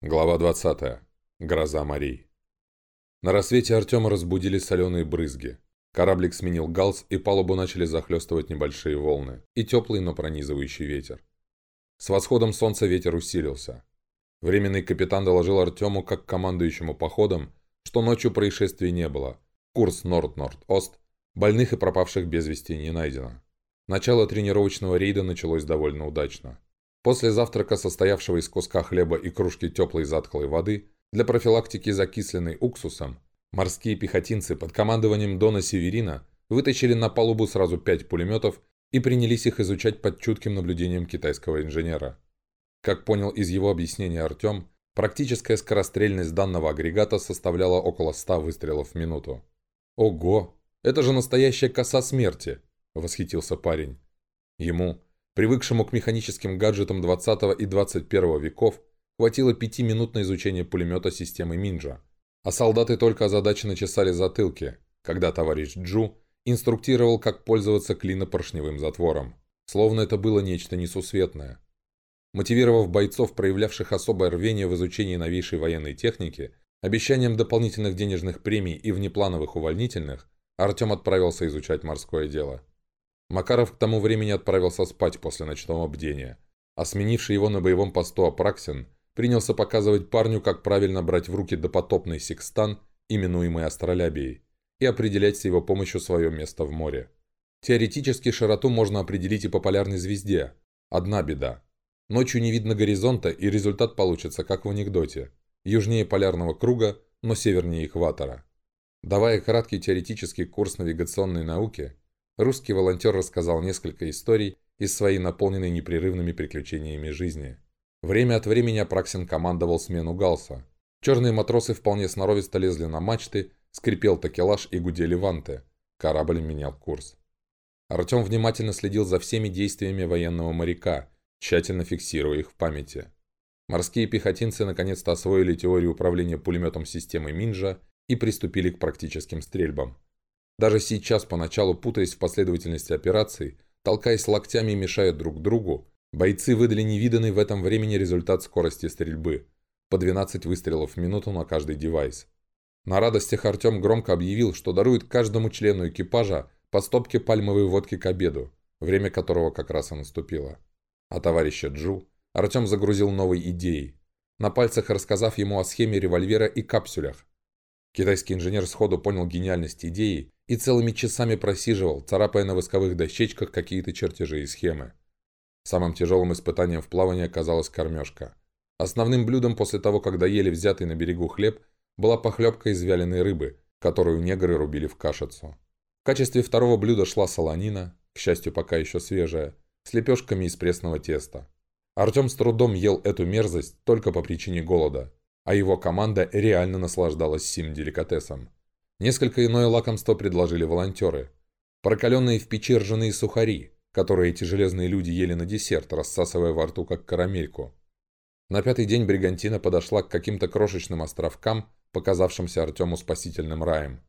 Глава 20. Гроза морей. На рассвете Артема разбудили соленые брызги. Кораблик сменил галс, и палубу начали захлестывать небольшие волны и теплый, но пронизывающий ветер. С восходом солнца ветер усилился. Временный капитан доложил Артему, как командующему походом, что ночью происшествий не было. Курс Норд-Норд-Ост, больных и пропавших без вести не найдено. Начало тренировочного рейда началось довольно удачно. После завтрака, состоявшего из куска хлеба и кружки теплой затхлой воды, для профилактики закисленной уксусом, морские пехотинцы под командованием Дона Северина вытащили на палубу сразу пять пулеметов и принялись их изучать под чутким наблюдением китайского инженера. Как понял из его объяснения Артем, практическая скорострельность данного агрегата составляла около 100 выстрелов в минуту. «Ого! Это же настоящая коса смерти!» – восхитился парень. Ему, Привыкшему к механическим гаджетам 20 и 21 веков, хватило пяти минут на изучение пулемета системы Минджа. А солдаты только озадаченно чесали затылки, когда товарищ Джу инструктировал, как пользоваться клинопоршневым затвором. Словно это было нечто несусветное. Мотивировав бойцов, проявлявших особое рвение в изучении новейшей военной техники, обещанием дополнительных денежных премий и внеплановых увольнительных, Артем отправился изучать морское дело. Макаров к тому времени отправился спать после ночного бдения, а сменивший его на боевом посту Апраксин принялся показывать парню, как правильно брать в руки допотопный секстан, именуемый астролябией, и определять с его помощью свое место в море. Теоретически широту можно определить и по полярной звезде. Одна беда. Ночью не видно горизонта, и результат получится, как в анекдоте. Южнее полярного круга, но севернее экватора. Давая краткий теоретический курс навигационной науки, русский волонтер рассказал несколько историй из своей наполненной непрерывными приключениями жизни. Время от времени Апраксин командовал смену галса. Черные матросы вполне сноровисто лезли на мачты, скрипел такелаж и гудели ванты. Корабль менял курс. Артем внимательно следил за всеми действиями военного моряка, тщательно фиксируя их в памяти. Морские пехотинцы наконец-то освоили теорию управления пулеметом системы Минджа и приступили к практическим стрельбам. Даже сейчас, поначалу путаясь в последовательности операций, толкаясь локтями и мешая друг другу, бойцы выдали невиданный в этом времени результат скорости стрельбы – по 12 выстрелов в минуту на каждый девайс. На радостях Артем громко объявил, что дарует каждому члену экипажа по стопке пальмовой водки к обеду, время которого как раз и наступило. А товарища Джу Артем загрузил новой идеей, на пальцах рассказав ему о схеме револьвера и капсулях. Китайский инженер сходу понял гениальность идеи и целыми часами просиживал, царапая на восковых дощечках какие-то чертежи и схемы. Самым тяжелым испытанием в плавании оказалась кормежка. Основным блюдом после того, как доели взятый на берегу хлеб, была похлебка из вяленой рыбы, которую негры рубили в кашицу. В качестве второго блюда шла солонина, к счастью, пока еще свежая, с лепешками из пресного теста. Артем с трудом ел эту мерзость только по причине голода, а его команда реально наслаждалась сим деликатесом. Несколько иное лакомство предложили волонтеры. Прокаленные в печи ржаные сухари, которые эти железные люди ели на десерт, рассасывая во рту как карамельку. На пятый день Бригантина подошла к каким-то крошечным островкам, показавшимся Артему спасительным раем.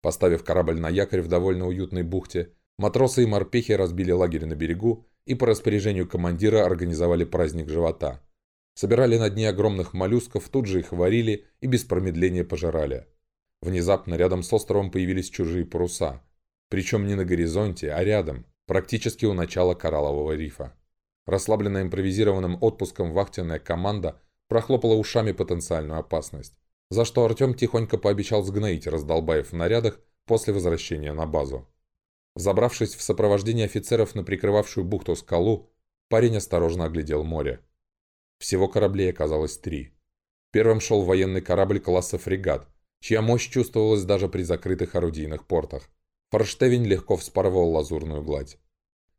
Поставив корабль на якорь в довольно уютной бухте, матросы и морпехи разбили лагерь на берегу и по распоряжению командира организовали праздник живота. Собирали на дне огромных моллюсков, тут же их варили и без промедления пожирали. Внезапно рядом с островом появились чужие паруса. Причем не на горизонте, а рядом, практически у начала кораллового рифа. Расслабленная импровизированным отпуском вахтенная команда прохлопала ушами потенциальную опасность, за что Артем тихонько пообещал сгноить раздолбаев в нарядах после возвращения на базу. Забравшись в сопровождении офицеров на прикрывавшую бухту скалу, парень осторожно оглядел море. Всего кораблей оказалось три. Первым шел военный корабль класса «Фрегат», чья мощь чувствовалась даже при закрытых орудийных портах. Форштевень легко вспарывал лазурную гладь.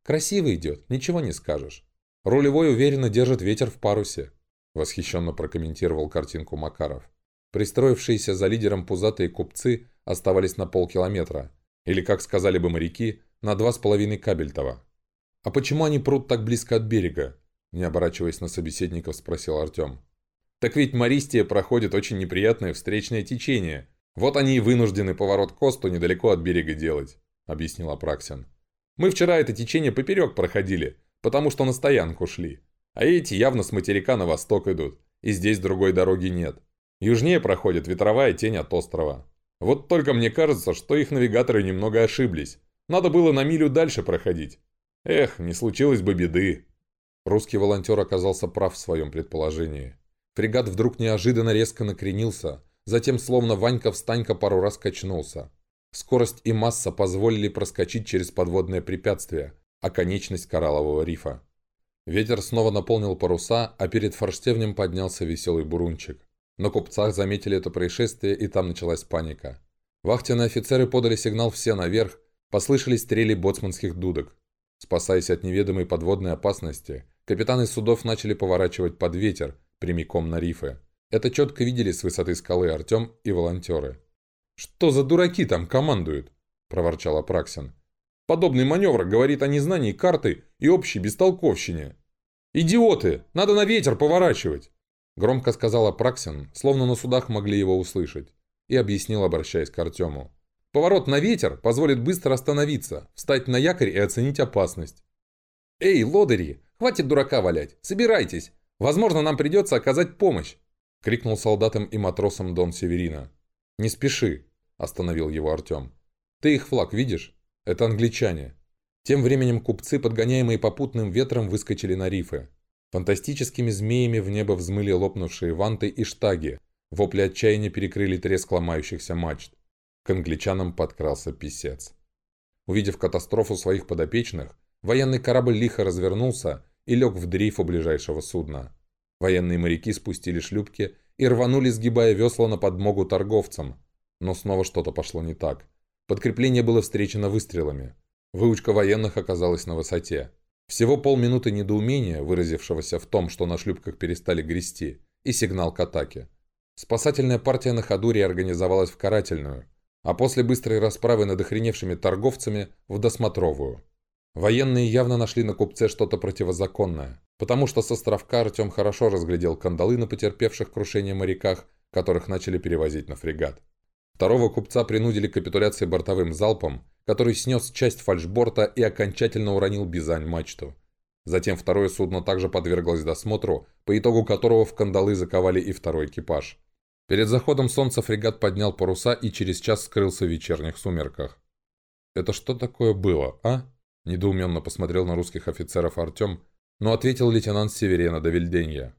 «Красиво идет, ничего не скажешь. Рулевой уверенно держит ветер в парусе», – восхищенно прокомментировал картинку Макаров. Пристроившиеся за лидером пузатые купцы оставались на полкилометра, или, как сказали бы моряки, на два с половиной кабельтова. «А почему они прут так близко от берега?» – не оборачиваясь на собеседников, спросил Артем. Так ведь Мористия проходит очень неприятное встречное течение. Вот они и вынуждены поворот Косту недалеко от берега делать», — объяснил Апраксин. «Мы вчера это течение поперек проходили, потому что на стоянку шли. А эти явно с материка на восток идут. И здесь другой дороги нет. Южнее проходит ветровая тень от острова. Вот только мне кажется, что их навигаторы немного ошиблись. Надо было на милю дальше проходить. Эх, не случилось бы беды. Русский волонтер оказался прав в своем предположении. Фрегат вдруг неожиданно резко накренился, затем словно Ванька-встанька пару раз качнулся. Скорость и масса позволили проскочить через подводное препятствие, а конечность кораллового рифа. Ветер снова наполнил паруса, а перед форштевнем поднялся веселый бурунчик. На купцах заметили это происшествие, и там началась паника. Вахтенные офицеры подали сигнал «все наверх», послышались стрели боцманских дудок. Спасаясь от неведомой подводной опасности, капитаны судов начали поворачивать под ветер, прямиком на рифы. Это четко видели с высоты скалы Артем и волонтеры. «Что за дураки там командуют?» – проворчал Апраксин. «Подобный маневр говорит о незнании карты и общей бестолковщине». «Идиоты! Надо на ветер поворачивать!» Громко сказал Апраксин, словно на судах могли его услышать, и объяснил, обращаясь к Артему. «Поворот на ветер позволит быстро остановиться, встать на якорь и оценить опасность». «Эй, лодыри, хватит дурака валять, собирайтесь! Возможно, нам придется оказать помощь!» — крикнул солдатам и матросам Дон Северина. «Не спеши!» — остановил его Артем. «Ты их флаг видишь? Это англичане!» Тем временем купцы, подгоняемые попутным ветром, выскочили на рифы. Фантастическими змеями в небо взмыли лопнувшие ванты и штаги. Вопли отчаяния перекрыли треск ломающихся мачт. К англичанам подкрался писец. Увидев катастрофу своих подопечных, военный корабль лихо развернулся и лег в дрейф у ближайшего судна. Военные моряки спустили шлюпки и рванули, сгибая весла на подмогу торговцам. Но снова что-то пошло не так. Подкрепление было встречено выстрелами. Выучка военных оказалась на высоте. Всего полминуты недоумения, выразившегося в том, что на шлюпках перестали грести, и сигнал к атаке. Спасательная партия на ходу реорганизовалась в карательную, а после быстрой расправы над охреневшими торговцами – в досмотровую. Военные явно нашли на купце что-то противозаконное, потому что с островка Артем хорошо разглядел кандалы на потерпевших крушение моряках, которых начали перевозить на фрегат. Второго купца принудили к капитуляции бортовым залпом, который снес часть фальшборта и окончательно уронил Бизань-мачту. Затем второе судно также подверглось досмотру, по итогу которого в кандалы заковали и второй экипаж. Перед заходом солнца фрегат поднял паруса и через час скрылся в вечерних сумерках. «Это что такое было, а?» – недоуменно посмотрел на русских офицеров Артем, но ответил лейтенант Северена до Вильденья.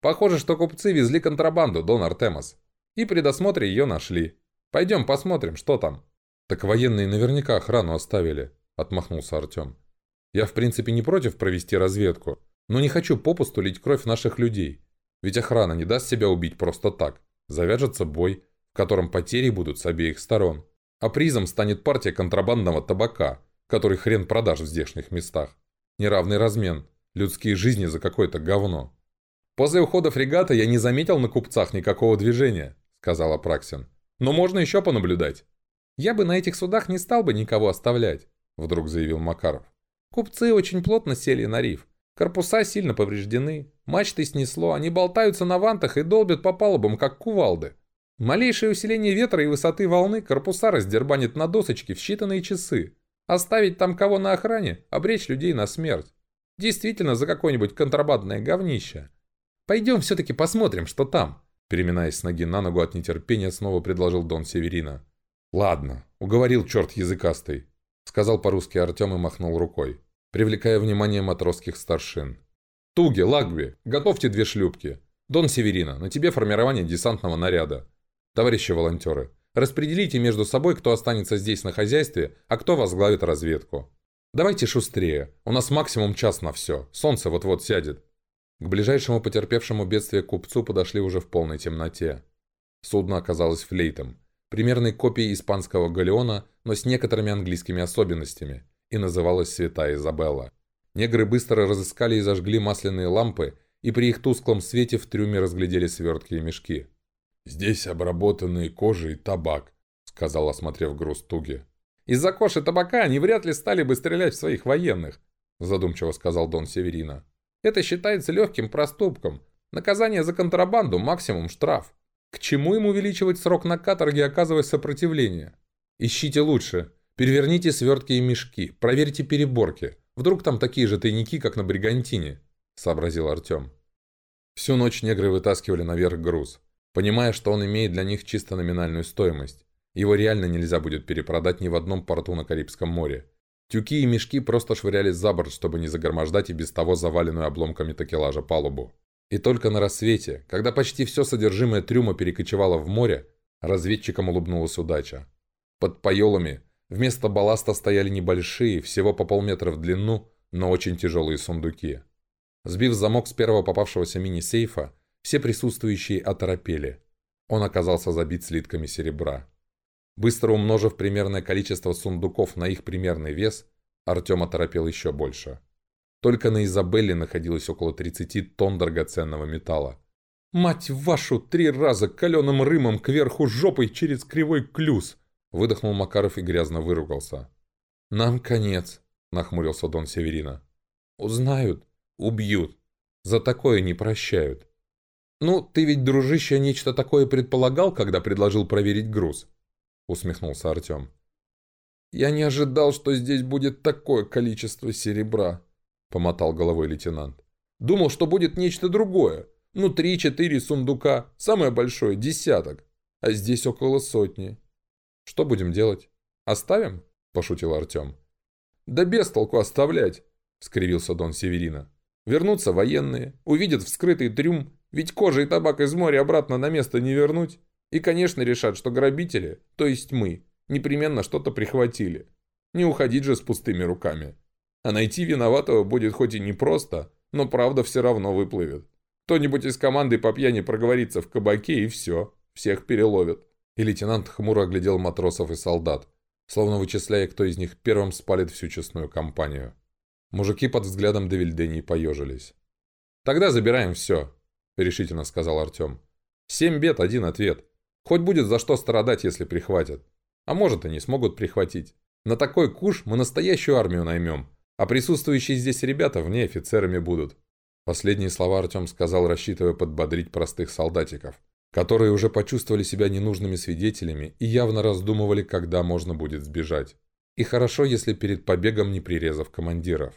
«Похоже, что купцы везли контрабанду, Дон Артемас, и при досмотре ее нашли. Пойдем посмотрим, что там». «Так военные наверняка охрану оставили», – отмахнулся Артем. «Я в принципе не против провести разведку, но не хочу попусту лить кровь наших людей. Ведь охрана не даст себя убить просто так. Завяжется бой, в котором потери будут с обеих сторон. А призом станет партия контрабандного табака, который хрен продашь в здешних местах. Неравный размен, людские жизни за какое-то говно». «После ухода фрегата я не заметил на купцах никакого движения», – сказал Апраксин. «Но можно еще понаблюдать». «Я бы на этих судах не стал бы никого оставлять», – вдруг заявил Макаров. «Купцы очень плотно сели на риф. Корпуса сильно повреждены. Мачты снесло, они болтаются на вантах и долбят по палубам, как кувалды. Малейшее усиление ветра и высоты волны корпуса раздербанит на досочки в считанные часы. Оставить там кого на охране, обречь людей на смерть. Действительно, за какое-нибудь контрабандное говнище. Пойдем все-таки посмотрим, что там», переминаясь с ноги на ногу от нетерпения, снова предложил Дон Северина. «Ладно, уговорил черт языкастый», — сказал по-русски Артем и махнул рукой, привлекая внимание матросских старшин. «Туги, Лагби, готовьте две шлюпки. Дон Северина, на тебе формирование десантного наряда. Товарищи волонтеры, распределите между собой, кто останется здесь на хозяйстве, а кто возглавит разведку. Давайте шустрее, у нас максимум час на все, солнце вот-вот сядет». К ближайшему потерпевшему бедствие купцу подошли уже в полной темноте. Судно оказалось флейтом примерной копией испанского галеона, но с некоторыми английскими особенностями, и называлась «Святая Изабелла». Негры быстро разыскали и зажгли масляные лампы, и при их тусклом свете в трюме разглядели свертки и мешки. «Здесь обработанные кожи и табак», — сказал, осмотрев груз Туги. «Из-за кожи табака они вряд ли стали бы стрелять в своих военных», — задумчиво сказал Дон Северина. «Это считается легким проступком. Наказание за контрабанду – максимум штраф. К чему им увеличивать срок на каторге, оказывая сопротивление? Ищите лучше. Переверните свертки и мешки. Проверьте переборки. Вдруг там такие же тайники, как на Бригантине, сообразил Артем. Всю ночь негры вытаскивали наверх груз, понимая, что он имеет для них чисто номинальную стоимость. Его реально нельзя будет перепродать ни в одном порту на Карибском море. Тюки и мешки просто швырялись за борт, чтобы не загромождать и без того заваленную обломками такелажа палубу. И только на рассвете, когда почти все содержимое трюма перекочевало в море, разведчикам улыбнулась удача. Под поелами вместо балласта стояли небольшие, всего по полметра в длину, но очень тяжелые сундуки. Сбив замок с первого попавшегося мини-сейфа, все присутствующие оторопели. Он оказался забит слитками серебра. Быстро умножив примерное количество сундуков на их примерный вес, Артем оторопел еще больше. Только на Изабелле находилось около 30 тонн драгоценного металла. «Мать вашу, три раза каленым рымом кверху жопой через кривой клюз!» Выдохнул Макаров и грязно выругался. «Нам конец», — нахмурился Дон Северина. «Узнают, убьют. За такое не прощают». «Ну, ты ведь, дружище, нечто такое предполагал, когда предложил проверить груз?» Усмехнулся Артем. «Я не ожидал, что здесь будет такое количество серебра», Помотал головой лейтенант. «Думал, что будет нечто другое. Ну, три-четыре сундука. Самое большое – десяток. А здесь около сотни. Что будем делать? Оставим?» – пошутил Артем. «Да без толку оставлять!» – скривился Дон Северина. «Вернутся военные, увидят вскрытый трюм, ведь кожа и табак из моря обратно на место не вернуть. И, конечно, решат, что грабители, то есть мы, непременно что-то прихватили. Не уходить же с пустыми руками. А найти виноватого будет хоть и непросто, но правда все равно выплывет. Кто-нибудь из команды по пьяни проговорится в кабаке и все, всех переловят. И лейтенант хмуро оглядел матросов и солдат, словно вычисляя, кто из них первым спалит всю честную компанию. Мужики под взглядом Девильдени поежились. «Тогда забираем все», — решительно сказал Артем. «Семь бед, один ответ. Хоть будет за что страдать, если прихватят. А может, и не смогут прихватить. На такой куш мы настоящую армию наймем, а присутствующие здесь ребята вне офицерами будут. Последние слова Артем сказал, рассчитывая подбодрить простых солдатиков, которые уже почувствовали себя ненужными свидетелями и явно раздумывали, когда можно будет сбежать. И хорошо, если перед побегом не прирезав командиров.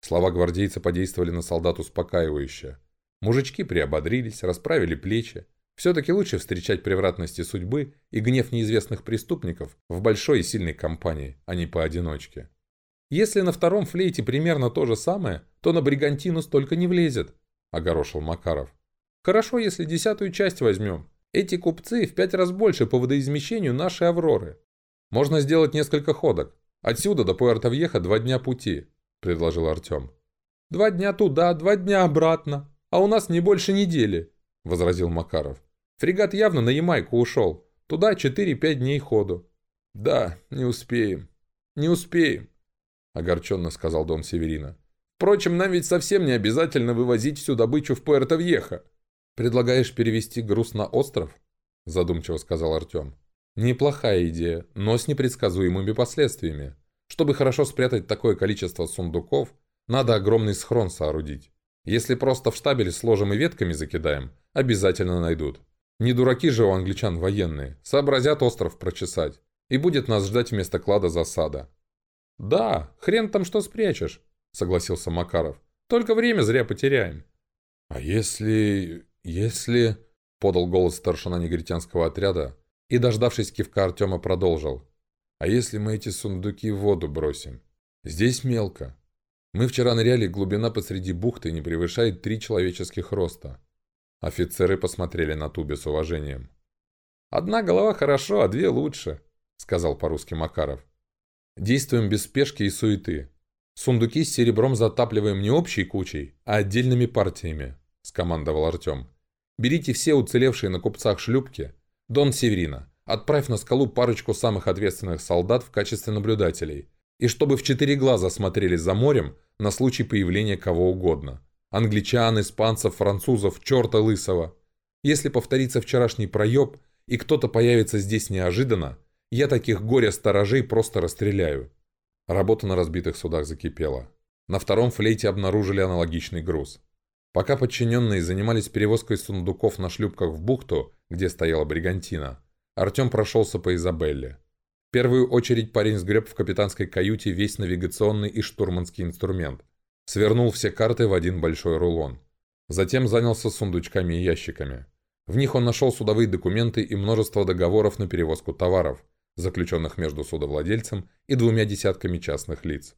Слова гвардейца подействовали на солдат успокаивающе. Мужички приободрились, расправили плечи. Все-таки лучше встречать превратности судьбы и гнев неизвестных преступников в большой и сильной компании, а не поодиночке. Если на втором флейте примерно то же самое, то на бригантину столько не влезет», – огорошил Макаров. «Хорошо, если десятую часть возьмем. Эти купцы в пять раз больше по водоизмещению нашей «Авроры». Можно сделать несколько ходок. Отсюда до Пуэрто-Вьеха два дня пути», – предложил Артем. «Два дня туда, два дня обратно. А у нас не больше недели», – возразил Макаров. «Фрегат явно на Ямайку ушел. Туда 4-5 дней ходу». «Да, не успеем. Не успеем», огорченно сказал Дон Северина. «Впрочем, нам ведь совсем не обязательно вывозить всю добычу в Пуэрто-Вьеха». «Предлагаешь перевести груз на остров?» задумчиво сказал Артем. «Неплохая идея, но с непредсказуемыми последствиями. Чтобы хорошо спрятать такое количество сундуков, надо огромный схрон соорудить. Если просто в штабеле сложим и ветками закидаем, обязательно найдут. Не дураки же у англичан военные, сообразят остров прочесать. И будет нас ждать вместо клада засада. «Да, хрен там что спрячешь», — согласился Макаров. «Только время зря потеряем». «А если... если...» — подал голос старшина негритянского отряда и, дождавшись кивка Артема, продолжил. «А если мы эти сундуки в воду бросим? Здесь мелко. Мы вчера ныряли, глубина посреди бухты не превышает три человеческих роста». Офицеры посмотрели на Тубе с уважением. «Одна голова хорошо, а две лучше», — сказал по-русски Макаров. Действуем без спешки и суеты. Сундуки с серебром затапливаем не общей кучей, а отдельными партиями», – скомандовал Артем. «Берите все уцелевшие на купцах шлюпки. Дон Северина, отправь на скалу парочку самых ответственных солдат в качестве наблюдателей. И чтобы в четыре глаза смотрели за морем на случай появления кого угодно. Англичан, испанцев, французов, черта лысого. Если повторится вчерашний проеб, и кто-то появится здесь неожиданно – я таких горя-сторожей просто расстреляю. Работа на разбитых судах закипела. На втором флейте обнаружили аналогичный груз. Пока подчиненные занимались перевозкой сундуков на шлюпках в бухту, где стояла бригантина, Артем прошелся по Изабелле. В первую очередь парень сгреб в капитанской каюте весь навигационный и штурманский инструмент. Свернул все карты в один большой рулон. Затем занялся сундучками и ящиками. В них он нашел судовые документы и множество договоров на перевозку товаров, заключенных между судовладельцем и двумя десятками частных лиц.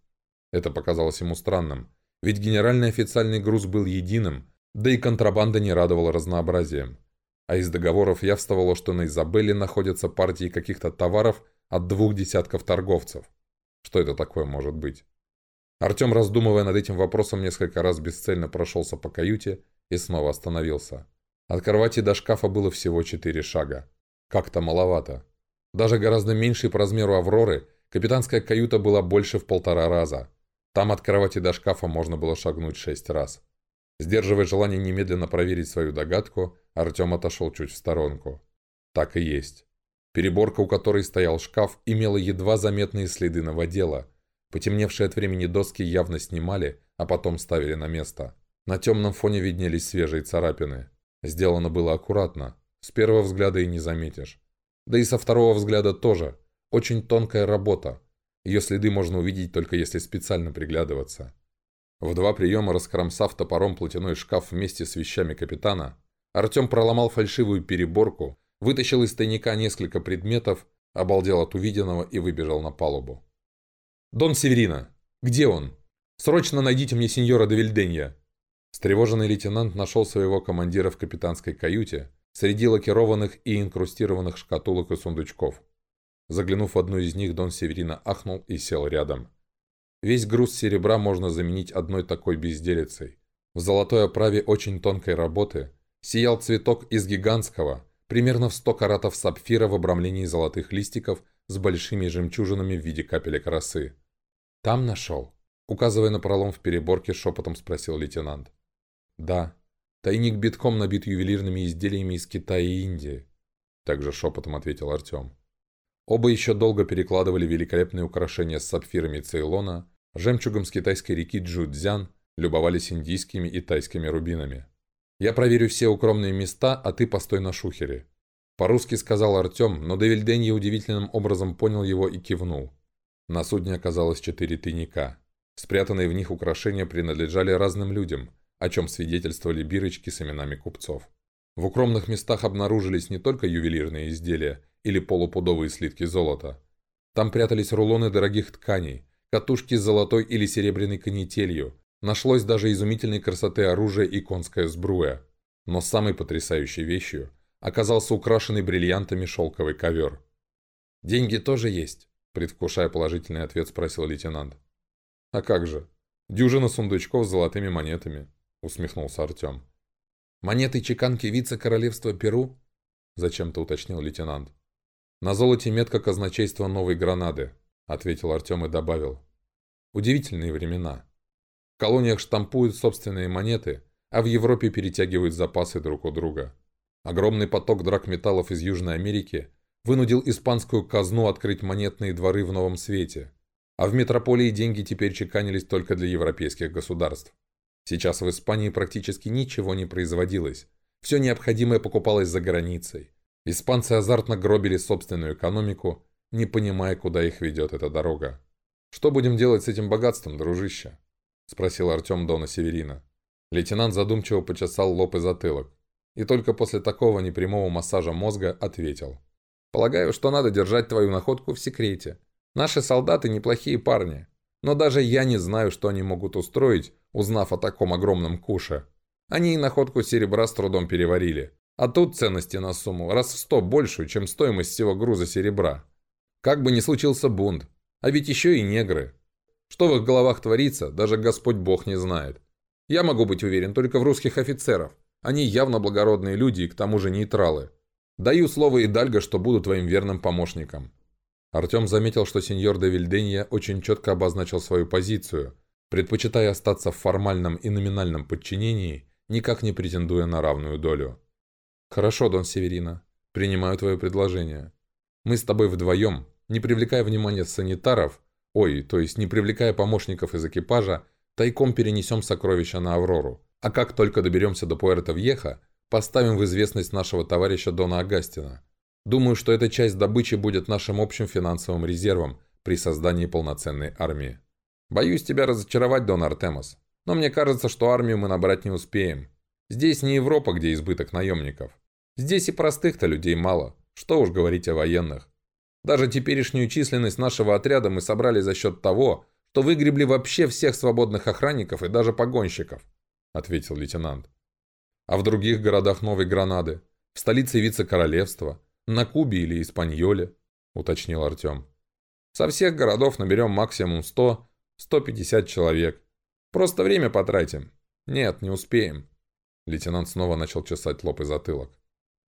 Это показалось ему странным, ведь генеральный официальный груз был единым, да и контрабанда не радовала разнообразием. А из договоров явствовало, что на Изабелле находятся партии каких-то товаров от двух десятков торговцев. Что это такое может быть? Артем, раздумывая над этим вопросом, несколько раз бесцельно прошелся по каюте и снова остановился. От кровати до шкафа было всего четыре шага. Как-то маловато. Даже гораздо меньшей по размеру «Авроры» капитанская каюта была больше в полтора раза. Там от кровати до шкафа можно было шагнуть шесть раз. Сдерживая желание немедленно проверить свою догадку, Артем отошел чуть в сторонку. Так и есть. Переборка, у которой стоял шкаф, имела едва заметные следы новодела. Потемневшие от времени доски явно снимали, а потом ставили на место. На темном фоне виднелись свежие царапины. Сделано было аккуратно. С первого взгляда и не заметишь. Да и со второго взгляда тоже. Очень тонкая работа. Ее следы можно увидеть только если специально приглядываться. В два приема раскромсав топором платяной шкаф вместе с вещами капитана, Артем проломал фальшивую переборку, вытащил из тайника несколько предметов, обалдел от увиденного и выбежал на палубу. «Дон Северина! Где он? Срочно найдите мне сеньора де Вильденья!» Встревоженный лейтенант нашел своего командира в капитанской каюте среди лакированных и инкрустированных шкатулок и сундучков. Заглянув в одну из них, Дон Северина ахнул и сел рядом. Весь груз серебра можно заменить одной такой безделицей. В золотой оправе очень тонкой работы сиял цветок из гигантского, примерно в 100 каратов сапфира в обрамлении золотых листиков с большими жемчужинами в виде капелек росы. «Там нашел?» Указывая на пролом в переборке, шепотом спросил лейтенант. «Да. Тайник битком набит ювелирными изделиями из Китая и Индии», также шепотом ответил Артем. Оба еще долго перекладывали великолепные украшения с сапфирами Цейлона, жемчугом с китайской реки Джудзян, любовались индийскими и тайскими рубинами. «Я проверю все укромные места, а ты постой на шухере». По-русски сказал Артем, но Девильденье удивительным образом понял его и кивнул. На судне оказалось четыре тайника. Спрятанные в них украшения принадлежали разным людям, о чем свидетельствовали бирочки с именами купцов. В укромных местах обнаружились не только ювелирные изделия или полупудовые слитки золота. Там прятались рулоны дорогих тканей, катушки с золотой или серебряной канителью, Нашлось даже изумительной красоты оружие и конская сбруя. Но самой потрясающей вещью оказался украшенный бриллиантами шелковый ковер. «Деньги тоже есть?» – предвкушая положительный ответ, спросил лейтенант. «А как же? Дюжина сундучков с золотыми монетами», – усмехнулся Артем. «Монеты чеканки вице-королевства Перу?» – зачем-то уточнил лейтенант. «На золоте метка казначейства Новой Гранады», – ответил Артем и добавил. «Удивительные времена колониях штампуют собственные монеты, а в Европе перетягивают запасы друг у друга. Огромный поток драгметаллов из Южной Америки вынудил испанскую казну открыть монетные дворы в новом свете, а в метрополии деньги теперь чеканились только для европейских государств. Сейчас в Испании практически ничего не производилось, все необходимое покупалось за границей. Испанцы азартно гробили собственную экономику, не понимая, куда их ведет эта дорога. Что будем делать с этим богатством, дружище? – спросил Артем Дона Северина. Лейтенант задумчиво почесал лоб и затылок. И только после такого непрямого массажа мозга ответил. «Полагаю, что надо держать твою находку в секрете. Наши солдаты неплохие парни. Но даже я не знаю, что они могут устроить, узнав о таком огромном куше. Они и находку серебра с трудом переварили. А тут ценности на сумму раз в сто большую, чем стоимость всего груза серебра. Как бы ни случился бунт. А ведь еще и негры. Что в их головах творится, даже Господь Бог не знает. Я могу быть уверен только в русских офицеров. Они явно благородные люди и к тому же нейтралы. Даю слово Идальго, что буду твоим верным помощником». Артем заметил, что сеньор де Вильденья очень четко обозначил свою позицию, предпочитая остаться в формальном и номинальном подчинении, никак не претендуя на равную долю. «Хорошо, Дон Северина. Принимаю твое предложение. Мы с тобой вдвоем, не привлекая внимания санитаров, Ой, то есть не привлекая помощников из экипажа, тайком перенесем сокровища на Аврору. А как только доберемся до Пуэрто-Вьеха, поставим в известность нашего товарища Дона Агастина. Думаю, что эта часть добычи будет нашим общим финансовым резервом при создании полноценной армии. Боюсь тебя разочаровать, Дон Артемос. Но мне кажется, что армию мы набрать не успеем. Здесь не Европа, где избыток наемников. Здесь и простых-то людей мало. Что уж говорить о военных. Даже теперешнюю численность нашего отряда мы собрали за счет того, что выгребли вообще всех свободных охранников и даже погонщиков», — ответил лейтенант. «А в других городах Новой Гранады? В столице вице-королевства? На Кубе или Испаньоле?» — уточнил Артем. «Со всех городов наберем максимум 100-150 человек. Просто время потратим. Нет, не успеем». Лейтенант снова начал чесать лоб и затылок.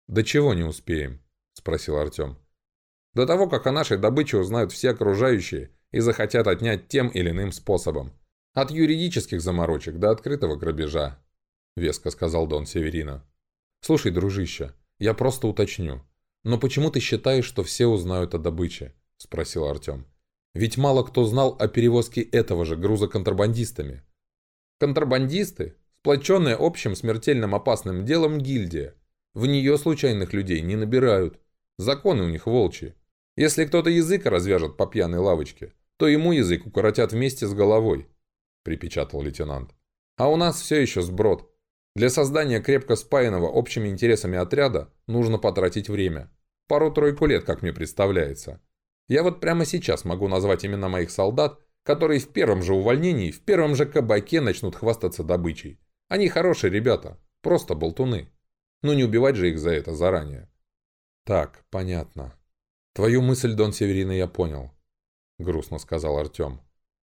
«Да чего не успеем?» – спросил Артем. «До того, как о нашей добыче узнают все окружающие и захотят отнять тем или иным способом. От юридических заморочек до открытого грабежа», – веско сказал Дон Северина. «Слушай, дружище, я просто уточню. Но почему ты считаешь, что все узнают о добыче?» – спросил Артем. «Ведь мало кто знал о перевозке этого же груза контрабандистами». «Контрабандисты? Сплоченная общим смертельным опасным делом гильдия. В нее случайных людей не набирают. Законы у них волчьи. Если кто-то язык развяжет по пьяной лавочке, то ему язык укоротят вместе с головой», – припечатал лейтенант. «А у нас все еще сброд. Для создания крепко спаянного общими интересами отряда нужно потратить время. Пару-тройку лет, как мне представляется. Я вот прямо сейчас могу назвать имена моих солдат, которые в первом же увольнении, в первом же кабаке начнут хвастаться добычей. Они хорошие ребята, просто болтуны. Ну не убивать же их за это заранее. Так, понятно. Твою мысль, Дон Северина, я понял. Грустно сказал Артем.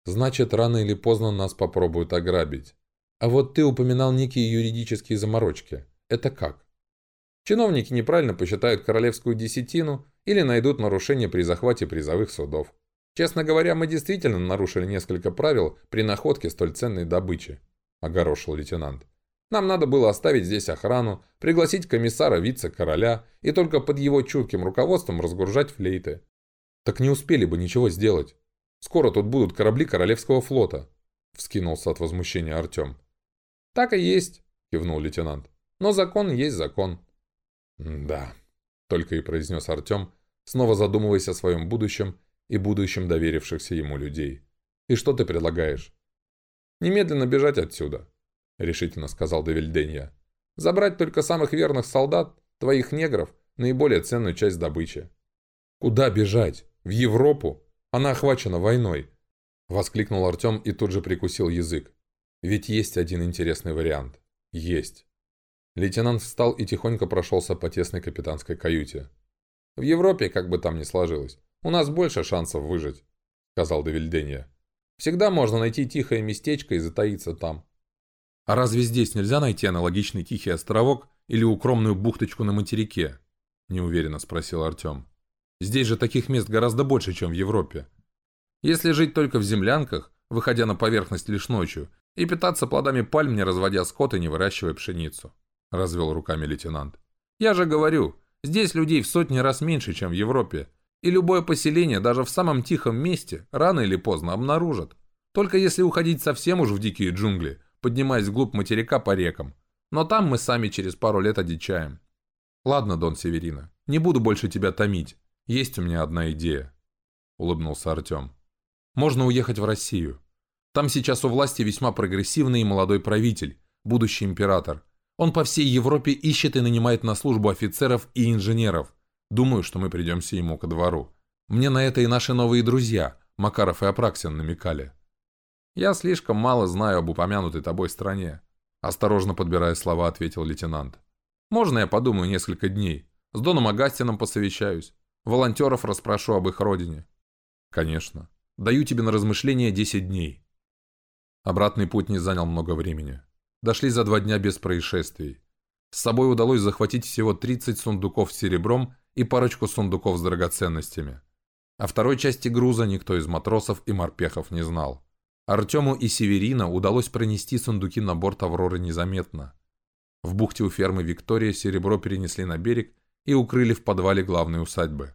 Значит, рано или поздно нас попробуют ограбить. А вот ты упоминал некие юридические заморочки. Это как? Чиновники неправильно посчитают королевскую десятину или найдут нарушение при захвате призовых судов. Честно говоря, мы действительно нарушили несколько правил при находке столь ценной добычи, огорошил лейтенант. Нам надо было оставить здесь охрану, пригласить комиссара вице-короля и только под его чутким руководством разгружать флейты. Так не успели бы ничего сделать. Скоро тут будут корабли Королевского флота», — вскинулся от возмущения Артем. «Так и есть», — кивнул лейтенант. «Но закон есть закон». «Да», — только и произнес Артем, снова задумываясь о своем будущем и будущем доверившихся ему людей. «И что ты предлагаешь?» «Немедленно бежать отсюда», — решительно сказал Девильденья. «Забрать только самых верных солдат, твоих негров, наиболее ценную часть добычи». «Куда бежать? В Европу? Она охвачена войной!» — воскликнул Артем и тут же прикусил язык. «Ведь есть один интересный вариант. Есть». Лейтенант встал и тихонько прошелся по тесной капитанской каюте. «В Европе, как бы там ни сложилось, у нас больше шансов выжить», — сказал Девильденья. «Всегда можно найти тихое местечко и затаиться там. А разве здесь нельзя найти аналогичный тихий островок или укромную бухточку на материке? Неуверенно спросил Артем. Здесь же таких мест гораздо больше, чем в Европе. Если жить только в землянках, выходя на поверхность лишь ночью, и питаться плодами пальм, не разводя скот и не выращивая пшеницу, развел руками лейтенант. Я же говорю, здесь людей в сотни раз меньше, чем в Европе, и любое поселение даже в самом тихом месте рано или поздно обнаружат. Только если уходить совсем уж в дикие джунгли, поднимаясь вглубь материка по рекам. Но там мы сами через пару лет одичаем. Ладно, Дон Северина, не буду больше тебя томить. Есть у меня одна идея. Улыбнулся Артем. Можно уехать в Россию. Там сейчас у власти весьма прогрессивный и молодой правитель, будущий император. Он по всей Европе ищет и нанимает на службу офицеров и инженеров. Думаю, что мы придемся ему ко двору. Мне на это и наши новые друзья, Макаров и Апраксин, намекали. «Я слишком мало знаю об упомянутой тобой стране», осторожно подбирая слова, ответил лейтенант. «Можно я подумаю несколько дней? С Доном Агастином посовещаюсь. Волонтеров расспрошу об их родине». «Конечно. Даю тебе на размышление 10 дней». Обратный путь не занял много времени. Дошли за два дня без происшествий. С собой удалось захватить всего 30 сундуков с серебром и парочку сундуков с драгоценностями. О второй части груза никто из матросов и морпехов не знал. Артему и Северина удалось пронести сундуки на борт «Авроры» незаметно. В бухте у фермы «Виктория» серебро перенесли на берег и укрыли в подвале главной усадьбы.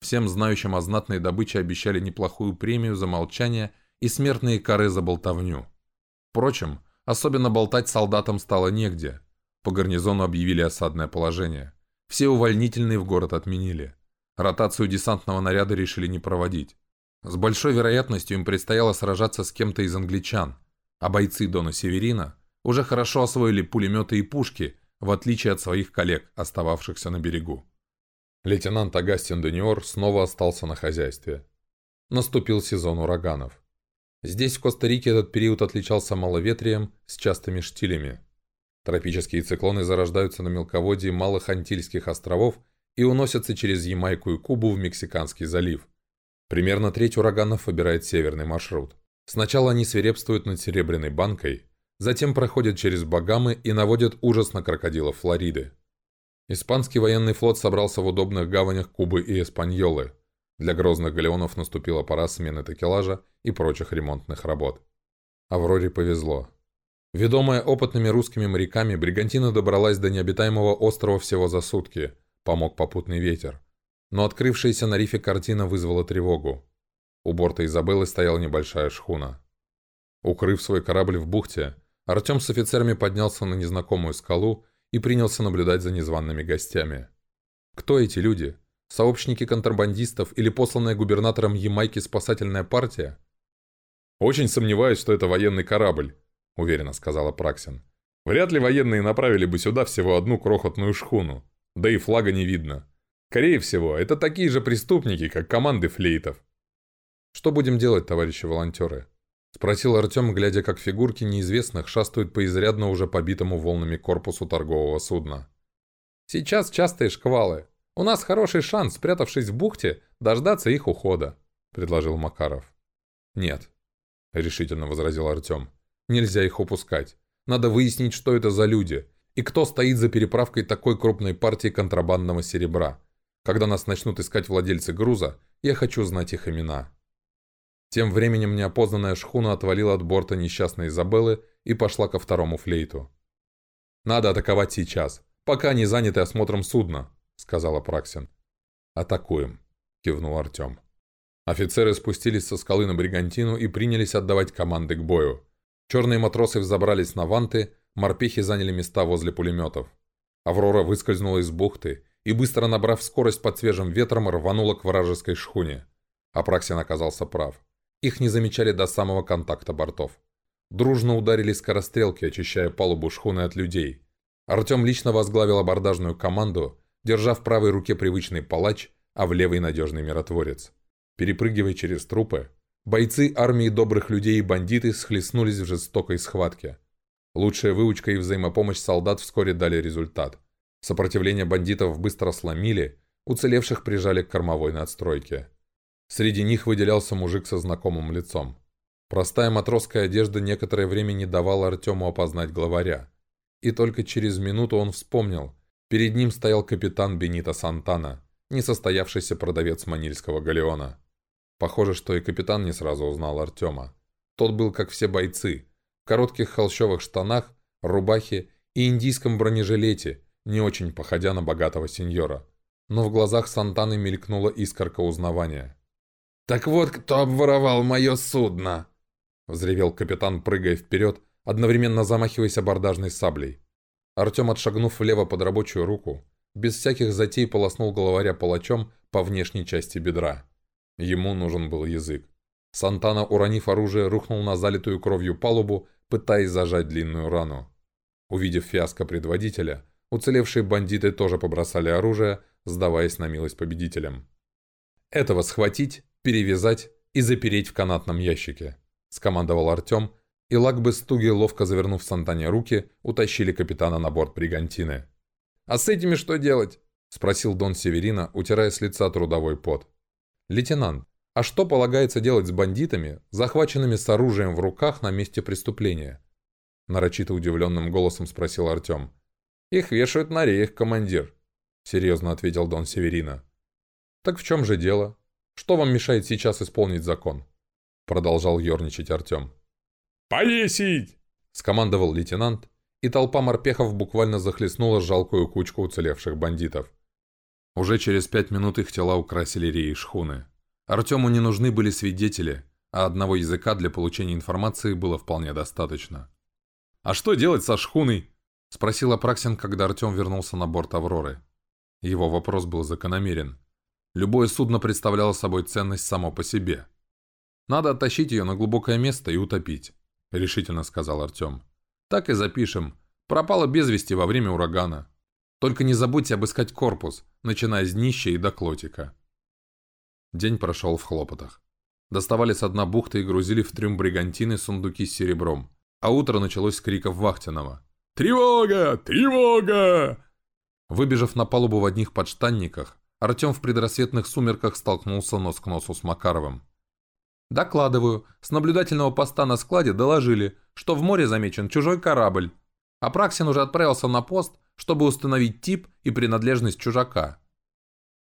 Всем знающим о знатной добыче обещали неплохую премию за молчание и смертные кары за болтовню. Впрочем, особенно болтать солдатам стало негде. По гарнизону объявили осадное положение. Все увольнительные в город отменили. Ротацию десантного наряда решили не проводить. С большой вероятностью им предстояло сражаться с кем-то из англичан, а бойцы Дона Северина уже хорошо освоили пулеметы и пушки, в отличие от своих коллег, остававшихся на берегу. Лейтенант Агастин Дениор снова остался на хозяйстве. Наступил сезон ураганов. Здесь, в Коста-Рике, этот период отличался маловетрием с частыми штилями. Тропические циклоны зарождаются на мелководье Малых Антильских островов и уносятся через Ямайку и Кубу в Мексиканский залив. Примерно треть ураганов выбирает северный маршрут. Сначала они свирепствуют над Серебряной банкой, затем проходят через Багамы и наводят ужас на крокодилов Флориды. Испанский военный флот собрался в удобных гаванях Кубы и Эспаньолы. Для грозных галеонов наступила пора смены такелажа и прочих ремонтных работ. Авроре повезло. Ведомая опытными русскими моряками, Бригантина добралась до необитаемого острова всего за сутки. Помог попутный ветер. Но открывшаяся на рифе картина вызвала тревогу. У борта Изабеллы стояла небольшая шхуна. Укрыв свой корабль в бухте, Артем с офицерами поднялся на незнакомую скалу и принялся наблюдать за незваными гостями. Кто эти люди? Сообщники контрабандистов или посланная губернатором Ямайки спасательная партия? «Очень сомневаюсь, что это военный корабль», — уверенно сказала Праксин. «Вряд ли военные направили бы сюда всего одну крохотную шхуну. Да и флага не видно. Скорее всего, это такие же преступники, как команды флейтов». «Что будем делать, товарищи волонтеры?» Спросил Артем, глядя, как фигурки неизвестных шастают по изрядно уже побитому волнами корпусу торгового судна. «Сейчас частые шквалы. У нас хороший шанс, спрятавшись в бухте, дождаться их ухода», — предложил Макаров. «Нет», — решительно возразил Артем. «Нельзя их упускать. Надо выяснить, что это за люди, и кто стоит за переправкой такой крупной партии контрабандного серебра. Когда нас начнут искать владельцы груза, я хочу знать их имена». Тем временем неопознанная шхуна отвалила от борта несчастной Изабеллы и пошла ко второму флейту. «Надо атаковать сейчас, пока не заняты осмотром судна», — сказала Праксин. «Атакуем», — кивнул Артем. Офицеры спустились со скалы на Бригантину и принялись отдавать команды к бою. Черные матросы взобрались на ванты, морпехи заняли места возле пулеметов. Аврора выскользнула из бухты и, быстро набрав скорость под свежим ветром, рванула к вражеской шхуне. Апраксин оказался прав. Их не замечали до самого контакта бортов. Дружно ударили скорострелки, очищая палубу шхуны от людей. Артем лично возглавил абордажную команду, держа в правой руке привычный палач, а в левой надежный миротворец. Перепрыгивая через трупы, бойцы армии добрых людей и бандиты схлестнулись в жестокой схватке. Лучшая выучка и взаимопомощь солдат вскоре дали результат. Сопротивление бандитов быстро сломили, уцелевших прижали к кормовой надстройке. Среди них выделялся мужик со знакомым лицом. Простая матросская одежда некоторое время не давала Артему опознать главаря. И только через минуту он вспомнил. Перед ним стоял капитан Бенито Сантана, несостоявшийся продавец манильского галеона. Похоже, что и капитан не сразу узнал Артема. Тот был, как все бойцы, в коротких холщовых штанах, рубахе и индийском бронежилете, не очень походя на богатого сеньора. Но в глазах Сантаны мелькнула искорка узнавания. «Так вот, кто обворовал мое судно!» Взревел капитан, прыгая вперед, одновременно замахиваясь абордажной саблей. Артем, отшагнув влево под рабочую руку, без всяких затей полоснул головаря палачом по внешней части бедра. Ему нужен был язык. Сантана, уронив оружие, рухнул на залитую кровью палубу, пытаясь зажать длинную рану. Увидев фиаско предводителя, уцелевшие бандиты тоже побросали оружие, сдаваясь на милость победителям. Этого схватить перевязать и запереть в канатном ящике», – скомандовал Артем, и Лакбы стуги, ловко завернув Сантане руки, утащили капитана на борт Бригантины. «А с этими что делать?» – спросил Дон Северина, утирая с лица трудовой пот. «Лейтенант, а что полагается делать с бандитами, захваченными с оружием в руках на месте преступления?» Нарочито удивленным голосом спросил Артем. «Их вешают на реях, командир», — серьезно ответил Дон Северина. «Так в чем же дело?» Что вам мешает сейчас исполнить закон?» Продолжал ерничать Артем. «Повесить!» – скомандовал лейтенант, и толпа морпехов буквально захлестнула жалкую кучку уцелевших бандитов. Уже через пять минут их тела украсили реи шхуны. Артему не нужны были свидетели, а одного языка для получения информации было вполне достаточно. «А что делать со шхуной?» – спросил Апраксин, когда Артем вернулся на борт «Авроры». Его вопрос был закономерен. Любое судно представляло собой ценность само по себе. «Надо оттащить ее на глубокое место и утопить», — решительно сказал Артем. Так и запишем. Пропала без вести во время урагана. Только не забудьте обыскать корпус, начиная с днища и до клотика. День прошел в хлопотах. Доставали с дна бухты и грузили в трюм бригантины сундуки с серебром. А утро началось с криков Вахтинова. «Тревога! Тревога!» Выбежав на палубу в одних подштанниках, Артем в предрассветных сумерках столкнулся нос к носу с Макаровым. «Докладываю. С наблюдательного поста на складе доложили, что в море замечен чужой корабль. Апраксин уже отправился на пост, чтобы установить тип и принадлежность чужака».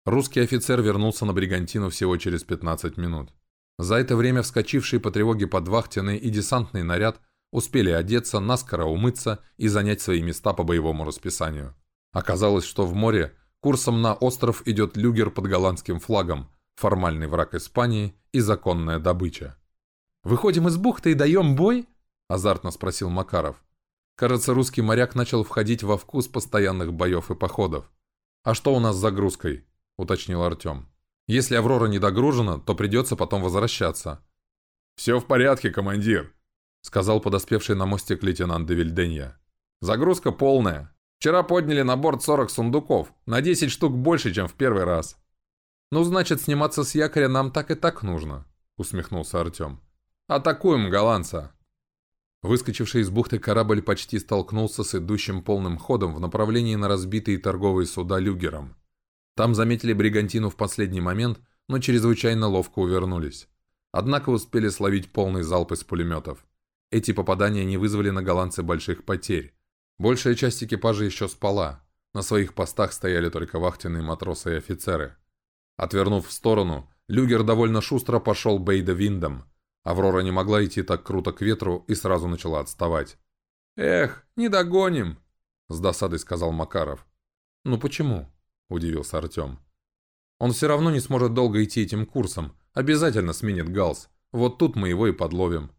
Русский офицер вернулся на Бригантину всего через 15 минут. За это время вскочившие по тревоге подвахтенный и десантный наряд успели одеться, наскоро умыться и занять свои места по боевому расписанию. Оказалось, что в море курсом на остров идет люгер под голландским флагом, формальный враг Испании и законная добыча. «Выходим из бухты и даем бой?» – азартно спросил Макаров. Кажется, русский моряк начал входить во вкус постоянных боев и походов. «А что у нас с загрузкой?» – уточнил Артем. «Если «Аврора» не догружена, то придется потом возвращаться». «Все в порядке, командир», – сказал подоспевший на мостик лейтенант Девильденья. «Загрузка полная. Вчера подняли на борт 40 сундуков, на 10 штук больше, чем в первый раз». «Ну, значит, сниматься с якоря нам так и так нужно», — усмехнулся Артем. «Атакуем голландца!» Выскочивший из бухты корабль почти столкнулся с идущим полным ходом в направлении на разбитые торговые суда люгером. Там заметили бригантину в последний момент, но чрезвычайно ловко увернулись. Однако успели словить полный залп из пулеметов. Эти попадания не вызвали на голландцы больших потерь. Большая часть экипажа еще спала. На своих постах стояли только вахтенные матросы и офицеры. Отвернув в сторону, Люгер довольно шустро пошел Бейда Виндом. Аврора не могла идти так круто к ветру и сразу начала отставать. «Эх, не догоним!» – с досадой сказал Макаров. «Ну почему?» – удивился Артем. «Он все равно не сможет долго идти этим курсом. Обязательно сменит галс. Вот тут мы его и подловим».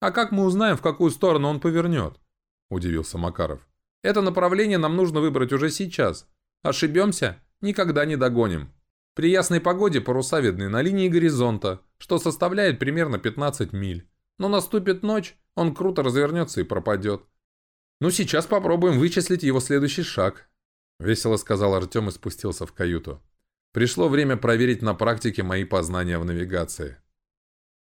«А как мы узнаем, в какую сторону он повернет?» – удивился Макаров. «Это направление нам нужно выбрать уже сейчас. Ошибемся – никогда не догоним». При ясной погоде паруса видны на линии горизонта, что составляет примерно 15 миль. Но наступит ночь, он круто развернется и пропадет. «Ну, сейчас попробуем вычислить его следующий шаг», — весело сказал Артем и спустился в каюту. «Пришло время проверить на практике мои познания в навигации».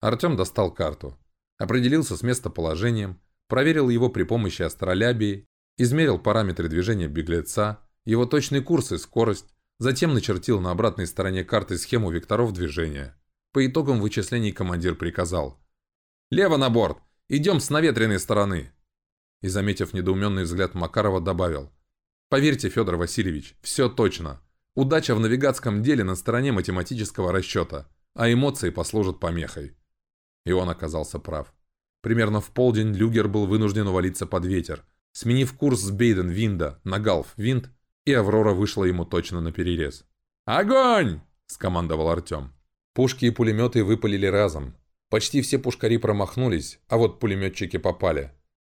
Артем достал карту, определился с местоположением, проверил его при помощи астролябии, измерил параметры движения беглеца, его точный курс и скорость, Затем начертил на обратной стороне карты схему векторов движения. По итогам вычислений командир приказал. «Лево на борт! Идем с наветренной стороны!» И, заметив недоуменный взгляд Макарова, добавил. «Поверьте, Федор Васильевич, все точно. Удача в навигатском деле на стороне математического расчета, а эмоции послужат помехой». И он оказался прав. Примерно в полдень Люгер был вынужден увалиться под ветер, сменив курс с Бейден-Винда на Галф-Винд и Аврора вышла ему точно на перерез. «Огонь!» – скомандовал Артем. Пушки и пулеметы выпалили разом. Почти все пушкари промахнулись, а вот пулеметчики попали.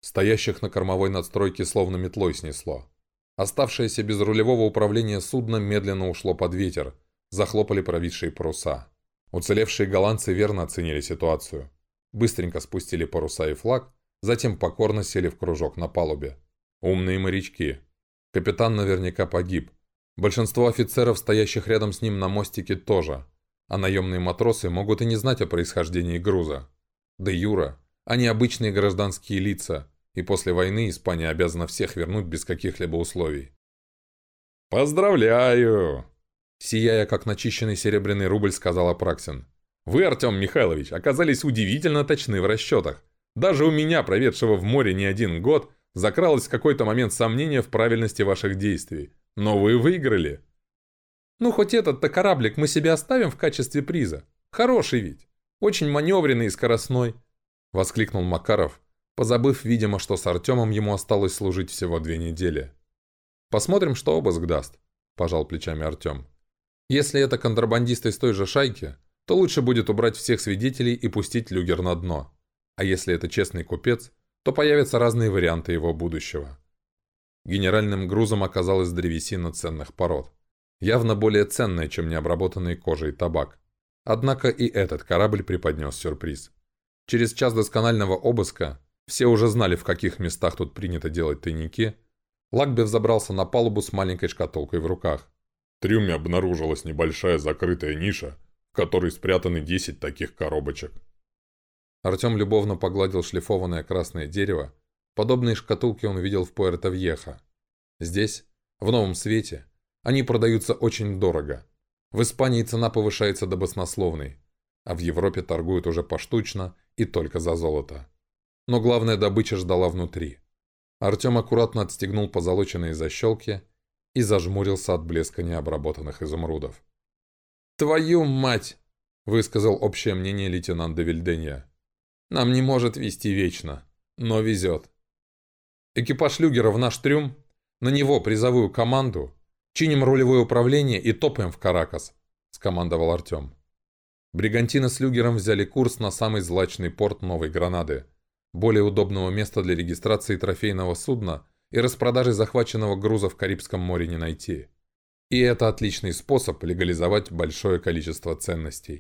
Стоящих на кормовой надстройке словно метлой снесло. Оставшееся без рулевого управления судно медленно ушло под ветер. Захлопали провисшие паруса. Уцелевшие голландцы верно оценили ситуацию. Быстренько спустили паруса и флаг, затем покорно сели в кружок на палубе. Умные морячки. Капитан наверняка погиб. Большинство офицеров, стоящих рядом с ним на мостике, тоже. А наемные матросы могут и не знать о происхождении груза. Да Юра, они обычные гражданские лица, и после войны Испания обязана всех вернуть без каких-либо условий. «Поздравляю!» Сияя, как начищенный серебряный рубль, сказал Апраксин. «Вы, Артем Михайлович, оказались удивительно точны в расчетах. Даже у меня, проведшего в море не один год, Закралось в какой-то момент сомнение в правильности ваших действий. Но вы выиграли. Ну, хоть этот-то кораблик мы себе оставим в качестве приза. Хороший ведь. Очень маневренный и скоростной. Воскликнул Макаров, позабыв, видимо, что с Артемом ему осталось служить всего две недели. Посмотрим, что обыск даст, пожал плечами Артем. Если это контрабандисты из той же шайки, то лучше будет убрать всех свидетелей и пустить люгер на дно. А если это честный купец, то появятся разные варианты его будущего. Генеральным грузом оказалась древесина ценных пород. Явно более ценная, чем необработанный кожей табак. Однако и этот корабль преподнес сюрприз. Через час досконального обыска Все уже знали, в каких местах тут принято делать тайники. Лакби взобрался на палубу с маленькой шкатулкой в руках. В трюме обнаружилась небольшая закрытая ниша, в которой спрятаны 10 таких коробочек. Артем любовно погладил шлифованное красное дерево. Подобные шкатулки он видел в Пуэрто-Вьеха. Здесь, в новом свете, они продаются очень дорого. В Испании цена повышается до баснословной, а в Европе торгуют уже поштучно и только за золото. Но главная добыча ждала внутри. Артем аккуратно отстегнул позолоченные защелки и зажмурился от блеска необработанных изумрудов. «Твою мать!» – высказал общее мнение лейтенант де «Нам не может вести вечно, но везет. Экипаж люгера в наш трюм, на него призовую команду, чиним рулевое управление и топаем в Каракас», – скомандовал Артем. Бригантина с люгером взяли курс на самый злачный порт Новой Гранады, более удобного места для регистрации трофейного судна и распродажи захваченного груза в Карибском море не найти. И это отличный способ легализовать большое количество ценностей.